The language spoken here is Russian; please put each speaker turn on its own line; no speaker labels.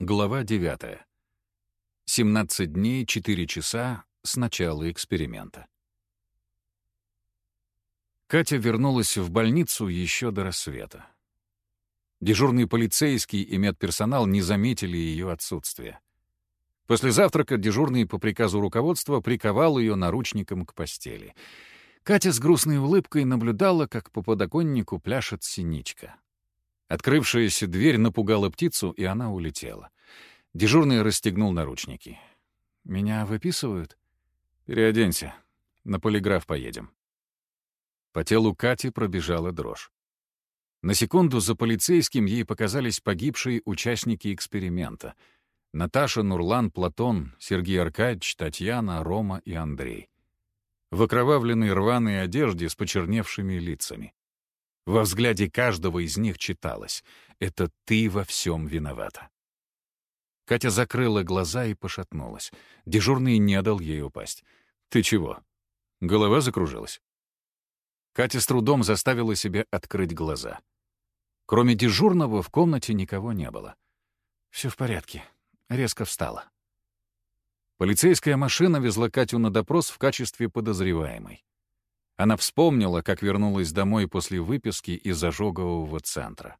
Глава 9. 17 дней 4 часа с начала эксперимента. Катя вернулась в больницу еще до рассвета. Дежурный полицейский и медперсонал не заметили ее отсутствия. После завтрака дежурный по приказу руководства приковал ее наручником к постели. Катя с грустной улыбкой наблюдала, как по подоконнику пляшет синичка. Открывшаяся дверь напугала птицу, и она улетела. Дежурный расстегнул наручники. «Меня выписывают?» «Переоденься. На полиграф поедем». По телу Кати пробежала дрожь. На секунду за полицейским ей показались погибшие участники эксперимента. Наташа, Нурлан, Платон, Сергей Аркадьевич, Татьяна, Рома и Андрей. В окровавленной рваной одежде с почерневшими лицами. Во взгляде каждого из них читалось «Это ты во всем виновата». Катя закрыла глаза и пошатнулась. Дежурный не дал ей упасть. «Ты чего?» Голова закружилась. Катя с трудом заставила себя открыть глаза. Кроме дежурного в комнате никого не было. Все в порядке. Резко встала. Полицейская машина везла Катю на допрос в качестве подозреваемой. Она вспомнила, как вернулась домой после выписки из ожогового центра.